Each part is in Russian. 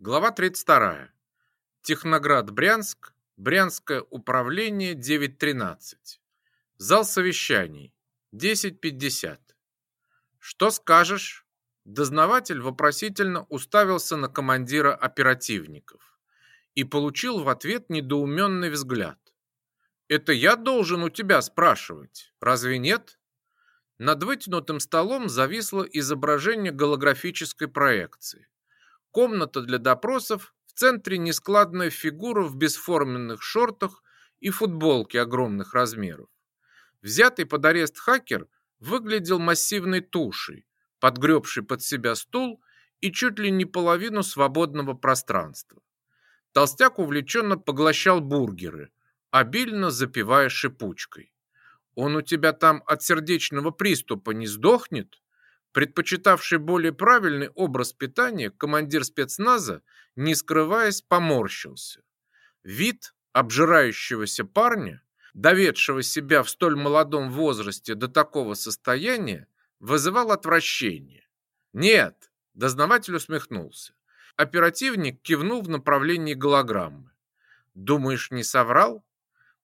Глава 32. Техноград, Брянск, Брянское управление 9.13. Зал совещаний 10.50. Что скажешь? Дознаватель вопросительно уставился на командира оперативников и получил в ответ недоуменный взгляд. «Это я должен у тебя спрашивать, разве нет?» Над вытянутым столом зависло изображение голографической проекции комната для допросов, в центре нескладная фигура в бесформенных шортах и футболке огромных размеров. Взятый под арест хакер выглядел массивной тушей, подгребший под себя стул и чуть ли не половину свободного пространства. Толстяк увлеченно поглощал бургеры, обильно запивая шипучкой. «Он у тебя там от сердечного приступа не сдохнет?» Предпочитавший более правильный образ питания, командир спецназа, не скрываясь, поморщился. Вид обжирающегося парня, доведшего себя в столь молодом возрасте до такого состояния, вызывал отвращение. «Нет!» – дознаватель усмехнулся. Оперативник кивнул в направлении голограммы. «Думаешь, не соврал?»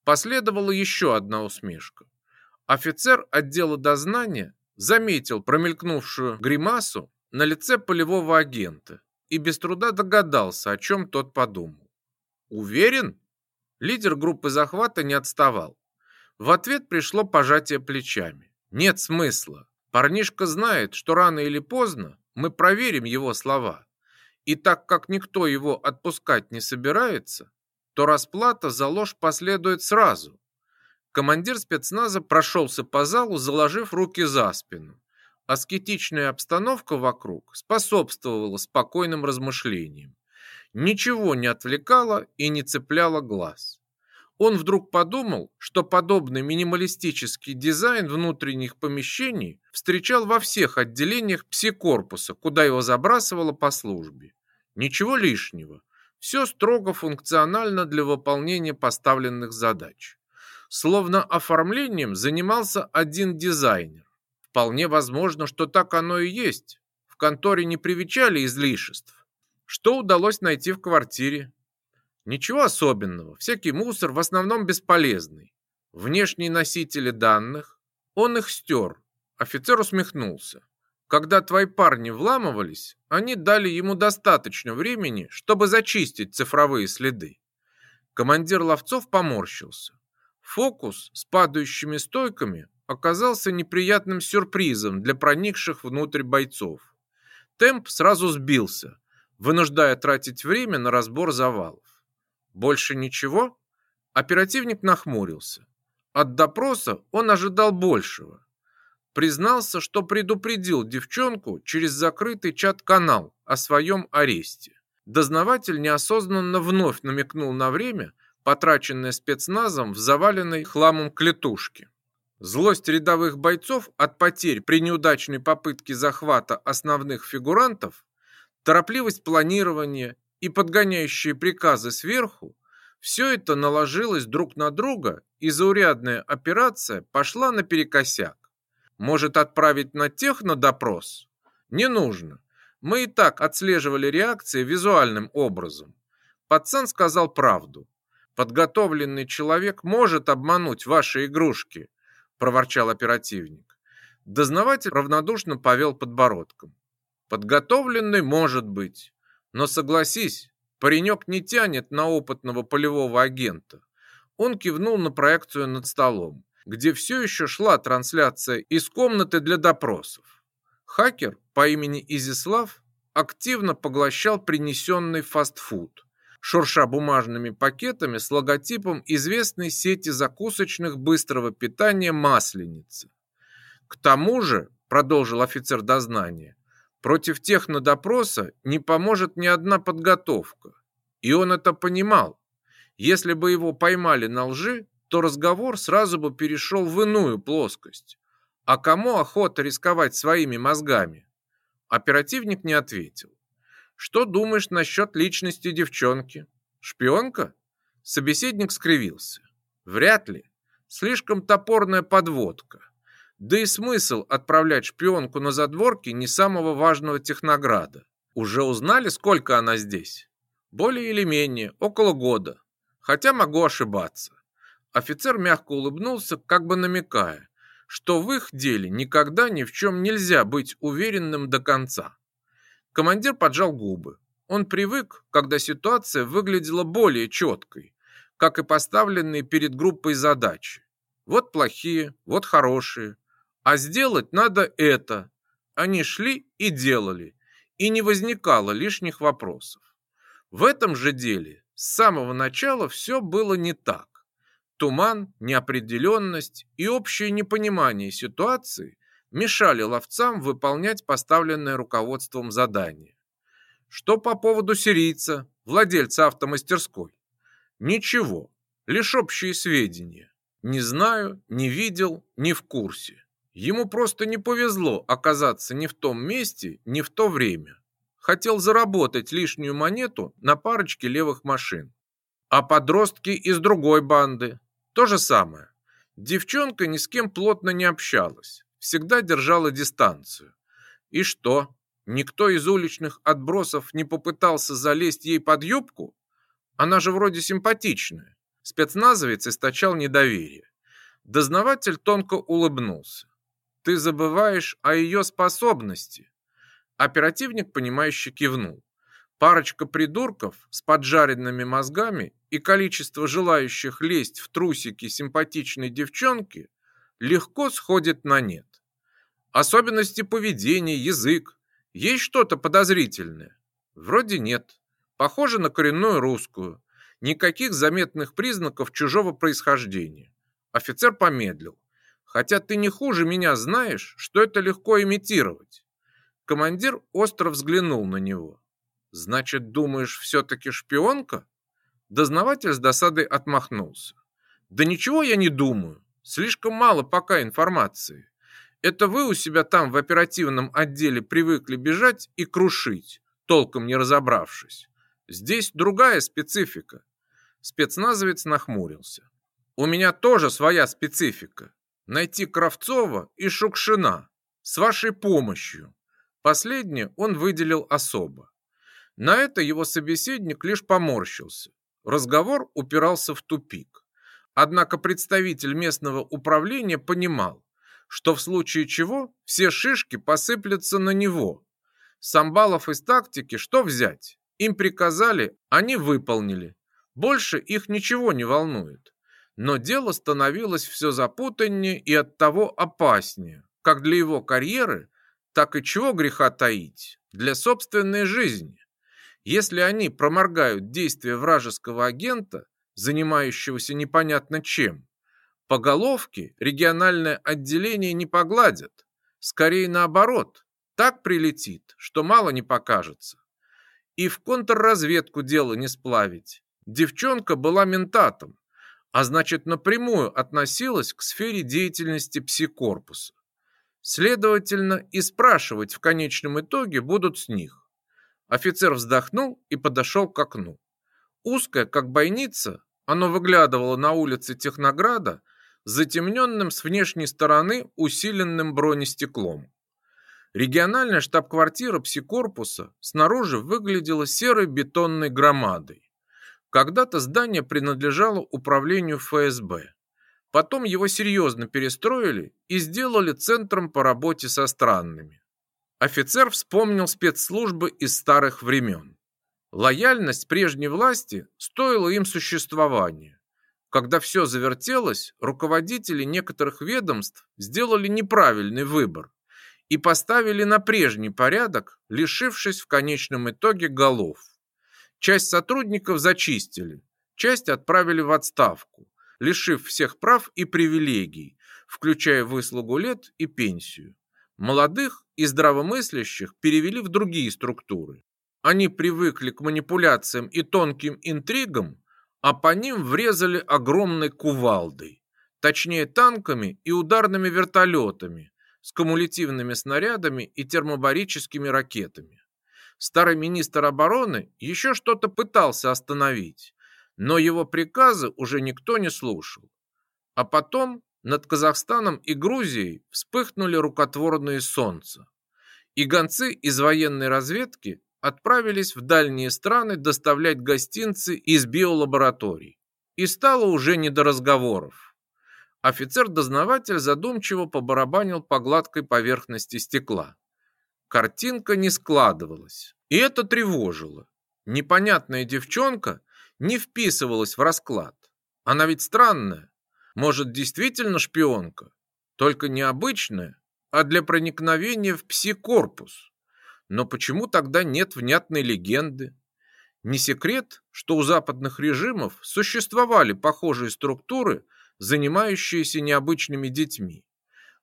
Последовала еще одна усмешка. Офицер отдела дознания заметил промелькнувшую гримасу на лице полевого агента и без труда догадался, о чем тот подумал. «Уверен?» Лидер группы захвата не отставал. В ответ пришло пожатие плечами. «Нет смысла. Парнишка знает, что рано или поздно мы проверим его слова. И так как никто его отпускать не собирается, то расплата за ложь последует сразу, Командир спецназа прошелся по залу, заложив руки за спину. Аскетичная обстановка вокруг способствовала спокойным размышлениям. Ничего не отвлекало и не цепляло глаз. Он вдруг подумал, что подобный минималистический дизайн внутренних помещений встречал во всех отделениях псикорпуса, куда его забрасывало по службе. Ничего лишнего. Все строго функционально для выполнения поставленных задач. Словно оформлением занимался один дизайнер. Вполне возможно, что так оно и есть. В конторе не привечали излишеств. Что удалось найти в квартире? Ничего особенного, всякий мусор в основном бесполезный. Внешние носители данных, он их стер. Офицер усмехнулся. Когда твои парни вламывались, они дали ему достаточно времени, чтобы зачистить цифровые следы. Командир Ловцов поморщился. Фокус с падающими стойками оказался неприятным сюрпризом для проникших внутрь бойцов. Темп сразу сбился, вынуждая тратить время на разбор завалов. Больше ничего? Оперативник нахмурился. От допроса он ожидал большего. Признался, что предупредил девчонку через закрытый чат-канал о своем аресте. Дознаватель неосознанно вновь намекнул на время – потраченные спецназом в заваленной хламом клетушке. Злость рядовых бойцов от потерь при неудачной попытке захвата основных фигурантов, торопливость планирования и подгоняющие приказы сверху – все это наложилось друг на друга, и заурядная операция пошла наперекосяк. Может отправить на тех на допрос? Не нужно. Мы и так отслеживали реакции визуальным образом. Пацан сказал правду. Подготовленный человек может обмануть ваши игрушки, проворчал оперативник. Дознаватель равнодушно повел подбородком. Подготовленный может быть, но согласись, паренек не тянет на опытного полевого агента. Он кивнул на проекцию над столом, где все еще шла трансляция из комнаты для допросов. Хакер по имени Изислав активно поглощал принесенный фастфуд шурша бумажными пакетами с логотипом известной сети закусочных быстрого питания «Масленица». К тому же, продолжил офицер дознания, против технодопроса не поможет ни одна подготовка. И он это понимал. Если бы его поймали на лжи, то разговор сразу бы перешел в иную плоскость. А кому охота рисковать своими мозгами? Оперативник не ответил. Что думаешь насчет личности девчонки? Шпионка? Собеседник скривился. Вряд ли. Слишком топорная подводка. Да и смысл отправлять шпионку на задворки не самого важного технограда. Уже узнали, сколько она здесь? Более или менее, около года. Хотя могу ошибаться. Офицер мягко улыбнулся, как бы намекая, что в их деле никогда ни в чем нельзя быть уверенным до конца. Командир поджал губы. Он привык, когда ситуация выглядела более четкой, как и поставленные перед группой задачи. Вот плохие, вот хорошие. А сделать надо это. Они шли и делали, и не возникало лишних вопросов. В этом же деле с самого начала все было не так. Туман, неопределенность и общее непонимание ситуации мешали ловцам выполнять поставленное руководством задание. Что по поводу сирийца, владельца автомастерской? Ничего, лишь общие сведения. Не знаю, не видел, не в курсе. Ему просто не повезло оказаться не в том месте, не в то время. Хотел заработать лишнюю монету на парочке левых машин. А подростки из другой банды. То же самое. Девчонка ни с кем плотно не общалась всегда держала дистанцию. И что, никто из уличных отбросов не попытался залезть ей под юбку? Она же вроде симпатичная. Спецназовец источал недоверие. Дознаватель тонко улыбнулся. Ты забываешь о ее способности. Оперативник, понимающе кивнул. Парочка придурков с поджаренными мозгами и количество желающих лезть в трусики симпатичной девчонки легко сходит на нет. Особенности поведения, язык. Есть что-то подозрительное? Вроде нет. Похоже на коренную русскую. Никаких заметных признаков чужого происхождения. Офицер помедлил. Хотя ты не хуже меня знаешь, что это легко имитировать. Командир остро взглянул на него. Значит, думаешь, все-таки шпионка? Дознаватель с досадой отмахнулся. Да ничего я не думаю. Слишком мало пока информации. Это вы у себя там в оперативном отделе привыкли бежать и крушить, толком не разобравшись. Здесь другая специфика. Спецназовец нахмурился. У меня тоже своя специфика. Найти Кравцова и Шукшина с вашей помощью. Последнее он выделил особо. На это его собеседник лишь поморщился. Разговор упирался в тупик. Однако представитель местного управления понимал, что в случае чего все шишки посыплются на него. Самбалов из тактики что взять? Им приказали, они выполнили. Больше их ничего не волнует. Но дело становилось все запутаннее и оттого опаснее, как для его карьеры, так и чего греха таить, для собственной жизни. Если они проморгают действия вражеского агента, занимающегося непонятно чем, по головке региональное отделение не погладят. Скорее наоборот, так прилетит, что мало не покажется. И в контрразведку дело не сплавить. Девчонка была ментатом, а значит напрямую относилась к сфере деятельности псикорпуса. Следовательно, и спрашивать в конечном итоге будут с них. Офицер вздохнул и подошел к окну. Узкое, как бойница, оно выглядывало на улице Технограда, затемненным с внешней стороны усиленным бронестеклом. Региональная штаб-квартира псикорпуса снаружи выглядела серой бетонной громадой. Когда-то здание принадлежало управлению ФСБ. Потом его серьезно перестроили и сделали центром по работе со странными. Офицер вспомнил спецслужбы из старых времен. Лояльность прежней власти стоила им существования. Когда все завертелось, руководители некоторых ведомств сделали неправильный выбор и поставили на прежний порядок, лишившись в конечном итоге голов. Часть сотрудников зачистили, часть отправили в отставку, лишив всех прав и привилегий, включая выслугу лет и пенсию. Молодых и здравомыслящих перевели в другие структуры. Они привыкли к манипуляциям и тонким интригам а по ним врезали огромной кувалдой, точнее танками и ударными вертолетами с кумулятивными снарядами и термобарическими ракетами. Старый министр обороны еще что-то пытался остановить, но его приказы уже никто не слушал. А потом над Казахстаном и Грузией вспыхнули рукотворные солнца. И гонцы из военной разведки отправились в дальние страны доставлять гостинцы из биолабораторий. И стало уже не до разговоров. Офицер-дознаватель задумчиво побарабанил по гладкой поверхности стекла. Картинка не складывалась, и это тревожило. Непонятная девчонка не вписывалась в расклад. Она ведь странная. Может, действительно шпионка? Только необычная, а для проникновения в пси-корпус. Но почему тогда нет внятной легенды? Не секрет, что у западных режимов существовали похожие структуры, занимающиеся необычными детьми.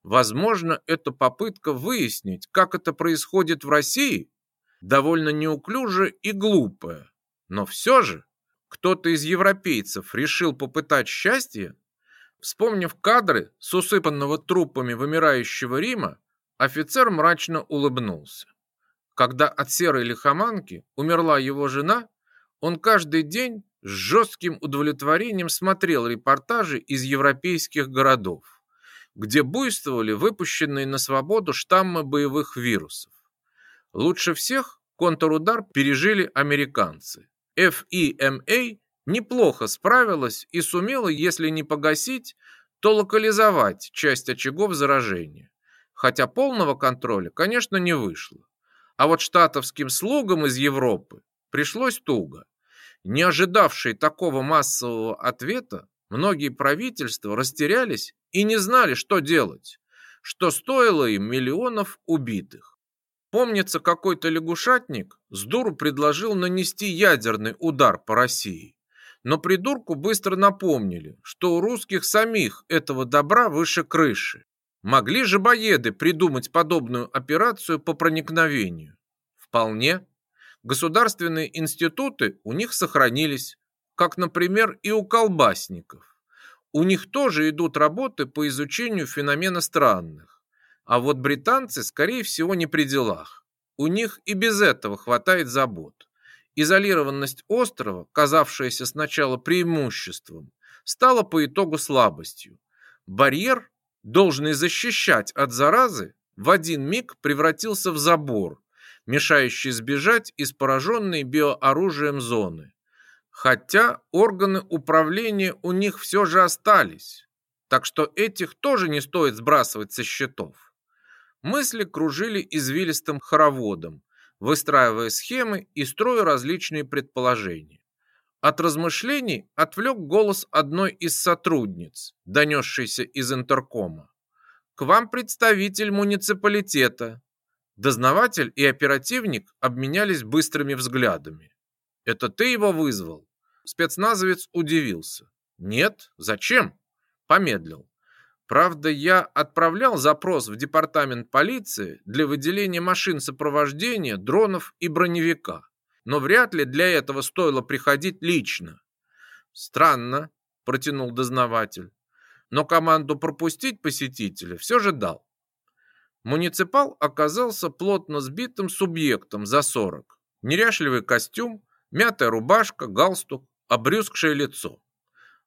Возможно, это попытка выяснить, как это происходит в России, довольно неуклюже и глупая. Но все же кто-то из европейцев решил попытать счастье, вспомнив кадры с усыпанного трупами вымирающего Рима, офицер мрачно улыбнулся. Когда от серой лихоманки умерла его жена, он каждый день с жестким удовлетворением смотрел репортажи из европейских городов, где буйствовали выпущенные на свободу штаммы боевых вирусов. Лучше всех контрудар пережили американцы. FEMA эм неплохо справилась и сумела, если не погасить, то локализовать часть очагов заражения. Хотя полного контроля, конечно, не вышло а вот штатовским слугам из Европы пришлось туго. Не ожидавшие такого массового ответа, многие правительства растерялись и не знали, что делать, что стоило им миллионов убитых. Помнится, какой-то лягушатник с дуру предложил нанести ядерный удар по России. Но придурку быстро напомнили, что у русских самих этого добра выше крыши. Могли же боеды придумать подобную операцию по проникновению? Вполне. Государственные институты у них сохранились, как, например, и у колбасников. У них тоже идут работы по изучению феномена странных. А вот британцы, скорее всего, не при делах. У них и без этого хватает забот. Изолированность острова, казавшаяся сначала преимуществом, стала по итогу слабостью. Барьер должный защищать от заразы, в один миг превратился в забор, мешающий сбежать из пораженной биооружием зоны. Хотя органы управления у них все же остались, так что этих тоже не стоит сбрасывать со счетов. Мысли кружили извилистым хороводом, выстраивая схемы и строя различные предположения. От размышлений отвлек голос одной из сотрудниц, донесшийся из интеркома. «К вам представитель муниципалитета». Дознаватель и оперативник обменялись быстрыми взглядами. «Это ты его вызвал?» Спецназовец удивился. «Нет, зачем?» Помедлил. «Правда, я отправлял запрос в департамент полиции для выделения машин сопровождения, дронов и броневика» но вряд ли для этого стоило приходить лично. Странно, протянул дознаватель, но команду пропустить посетителя все же дал. Муниципал оказался плотно сбитым субъектом за 40. Неряшливый костюм, мятая рубашка, галстук, обрюзгшее лицо.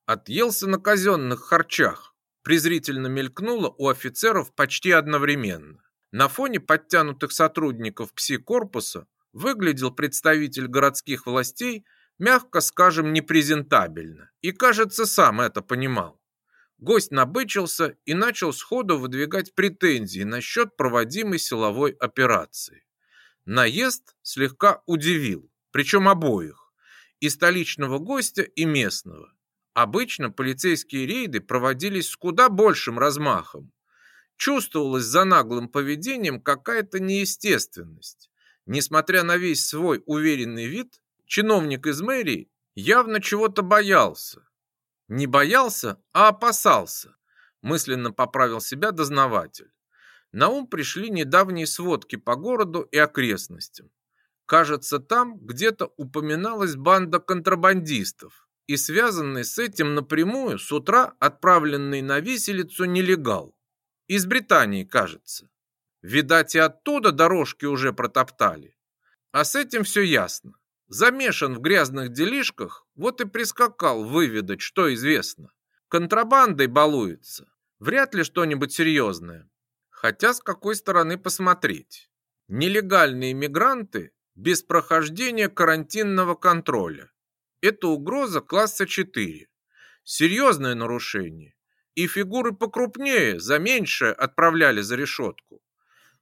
Отъелся на казенных харчах. Презрительно мелькнуло у офицеров почти одновременно. На фоне подтянутых сотрудников пси-корпуса выглядел представитель городских властей, мягко скажем, непрезентабельно, и, кажется, сам это понимал. Гость набычился и начал сходу выдвигать претензии насчет проводимой силовой операции. Наезд слегка удивил, причем обоих, и столичного гостя, и местного. Обычно полицейские рейды проводились с куда большим размахом. Чувствовалась за наглым поведением какая-то неестественность. Несмотря на весь свой уверенный вид, чиновник из мэрии явно чего-то боялся. Не боялся, а опасался, мысленно поправил себя дознаватель. На ум пришли недавние сводки по городу и окрестностям. Кажется, там где-то упоминалась банда контрабандистов и связанный с этим напрямую с утра отправленный на виселицу нелегал. Из Британии, кажется. Видать, и оттуда дорожки уже протоптали. А с этим все ясно. Замешан в грязных делишках, вот и прискакал выведать, что известно. Контрабандой балуется. Вряд ли что-нибудь серьезное. Хотя с какой стороны посмотреть. Нелегальные мигранты без прохождения карантинного контроля. Это угроза класса 4. Серьезное нарушение. И фигуры покрупнее, за меньшее отправляли за решетку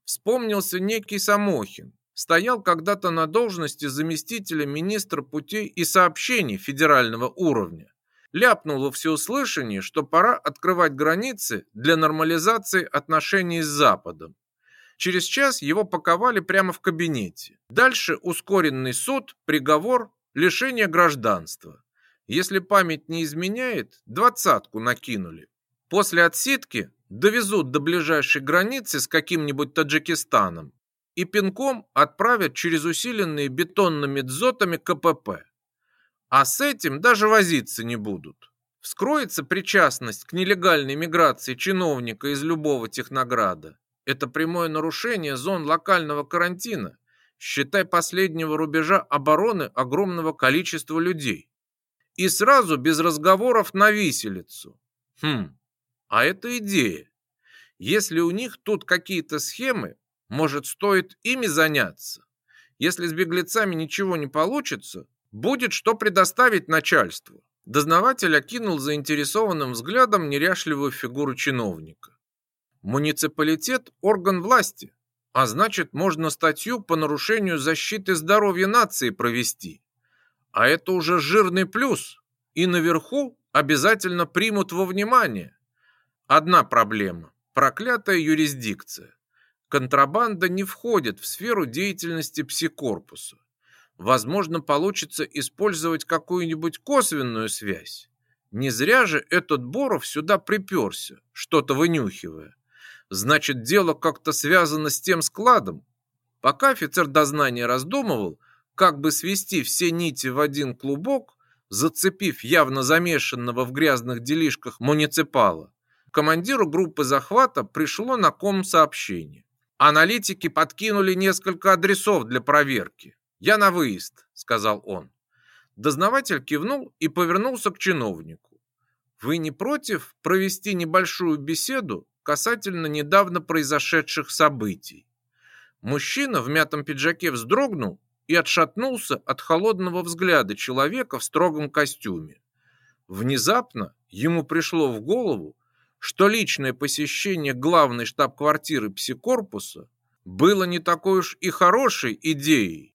вспомнился некий Самохин. Стоял когда-то на должности заместителя министра путей и сообщений федерального уровня. Ляпнул во всеуслышание, что пора открывать границы для нормализации отношений с Западом. Через час его паковали прямо в кабинете. Дальше ускоренный суд, приговор, лишение гражданства. Если память не изменяет, двадцатку накинули. После отсидки довезут до ближайшей границы с каким-нибудь Таджикистаном и пинком отправят через усиленные бетонными дзотами КПП. А с этим даже возиться не будут. Вскроется причастность к нелегальной миграции чиновника из любого технограда. Это прямое нарушение зон локального карантина, считай последнего рубежа обороны огромного количества людей. И сразу без разговоров на виселицу. Хм, а это идея. Если у них тут какие-то схемы, может, стоит ими заняться. Если с беглецами ничего не получится, будет что предоставить начальству. Дознаватель окинул заинтересованным взглядом неряшливую фигуру чиновника. Муниципалитет – орган власти, а значит, можно статью по нарушению защиты здоровья нации провести. А это уже жирный плюс, и наверху обязательно примут во внимание – Одна проблема – проклятая юрисдикция. Контрабанда не входит в сферу деятельности псикорпуса. Возможно, получится использовать какую-нибудь косвенную связь. Не зря же этот Боров сюда приперся, что-то вынюхивая. Значит, дело как-то связано с тем складом. Пока офицер дознания раздумывал, как бы свести все нити в один клубок, зацепив явно замешанного в грязных делишках муниципала, командиру группы захвата пришло на ком сообщение. Аналитики подкинули несколько адресов для проверки. «Я на выезд», — сказал он. Дознаватель кивнул и повернулся к чиновнику. «Вы не против провести небольшую беседу касательно недавно произошедших событий?» Мужчина в мятом пиджаке вздрогнул и отшатнулся от холодного взгляда человека в строгом костюме. Внезапно ему пришло в голову, что личное посещение главной штаб-квартиры ПСИ-корпуса было не такой уж и хорошей идеей.